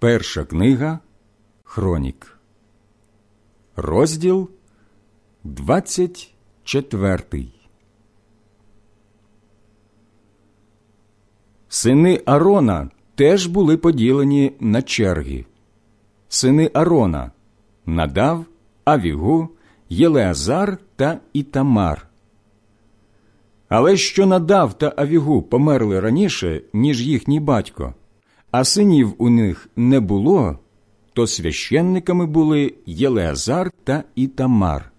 Перша книга Хронік, розділ 24 Сини Арона теж були поділені на черги. Сини Арона Надав, Авігу, Єлеазар та Ітамар. Але що надав та Авігу померли раніше, ніж їхній батько, а синів у них не було, то священниками були Єлеазар та Ітамар.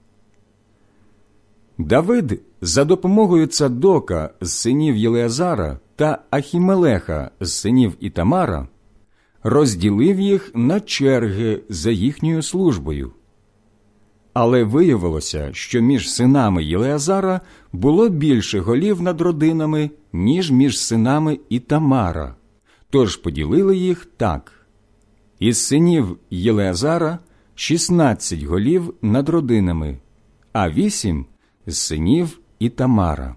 Давид за допомогою Цадока з синів Єлеазара та Ахімелеха з синів Ітамара розділив їх на черги за їхньою службою. Але виявилося, що між синами Єлеазара було більше голів над родинами, ніж між синами Ітамара, тож поділили їх так. Із синів Єлеазара шістнадцять голів над родинами, а вісім з синів Ітамара.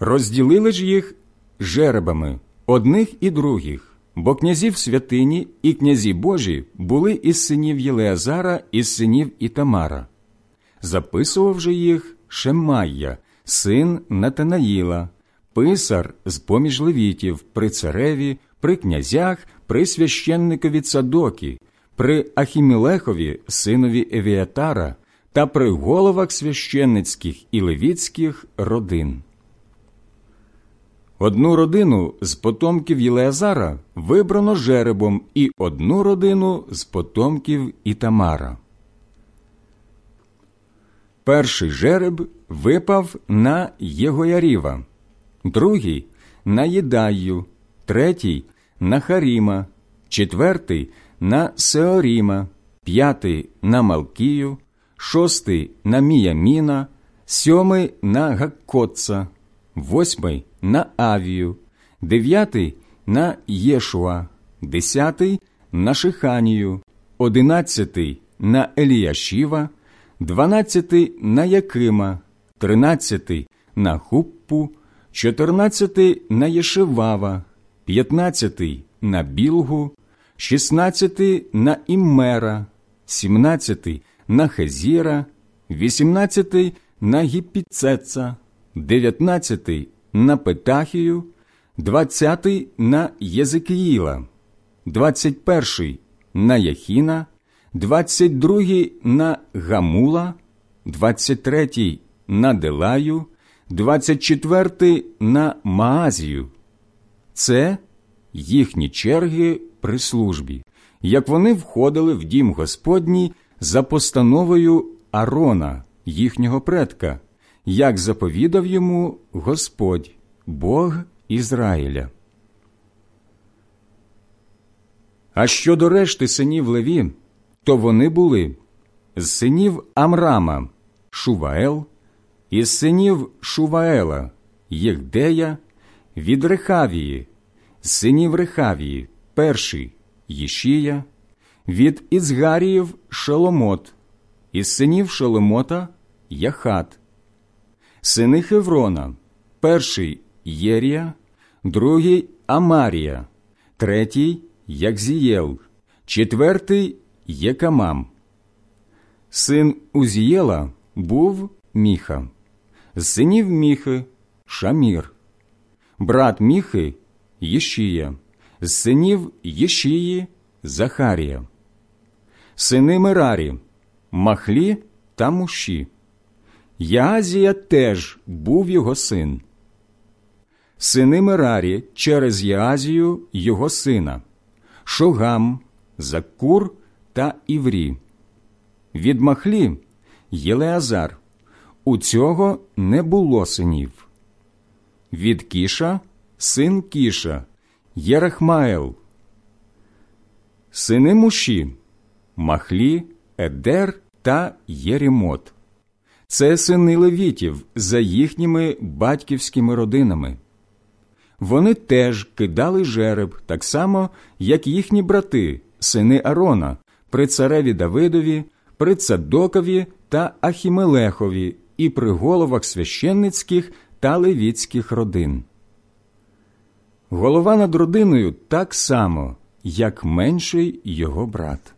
Розділили ж їх жеребами одних і других бо князі в святині і князі Божі були із синів Єлеазара і синів Ітамара. Записував же їх Шемайя, син Натанаїла, писар з поміж левітів при цареві, при князях, при священникові Цадокі, при Ахімілехові, синові Евіатара та при головах священницьких і левіцьких родин. Одну родину з потомків Єлеазара вибрано жеребом і одну родину з потомків Ітамара. Перший жереб випав на Єгояріва, другий на Єдаю, третій на Харіма, четвертий на Сеоріма, п'ятий на Малкію, шостий на Міяміна, сьомий на Гаккотца, восьмий на Авію, дев'ятий на Єшуа, десятий на Шиханію, одинадцятий на Еліяшіва, дванадцятий на Якима, тринадцятий на Хуппу. 14 на Єшевава, п'ятнадцятий. на Білгу, 16 на Іммера, 17 на Хезіра, 18 на Гіпіцеца, 19 на Петахію, 20 на Єзикіїла, 21 на Яхіна, 22 на Гамула, 23 на Делаю, двадцять четвертий на Маазію. Це їхні черги при службі, як вони входили в дім Господній за постановою Арона, їхнього предка як заповідав йому Господь, Бог Ізраїля. А щодо решти синів Леві, то вони були з синів Амрама, Шуваел, із синів Шуваела, Єгдея, від Рехавії, синів Рехавії, перший Єшія, від Ізгаріїв Шеломот, із синів Шеломота Яхат, сини Хеврона, перший Єрія, другий Амарія, третій Якзієл, четвертий Єкамам. Син Узієла був Міха, з синів Міхи Шамір, брат Міхи Єшія, з синів Єшії Захарія, сини Мерарі, Махлі та Муші. Яазія теж був його син. Сини Мерарі через Яазію його сина, Шогам, Закур та Іврі. Від Махлі Єлеазар. У цього не було синів. Від Кіша син Кіша, Єрахмаел. Сини Муші, Махлі, Едер та Єрімот це сини левітів за їхніми батьківськими родинами. Вони теж кидали жереб так само, як їхні брати, сини Арона, при цареві Давидові, при Цадокові та Ахімелехові і при головах священницьких та левіцьких родин. Голова над родиною так само, як менший його брат.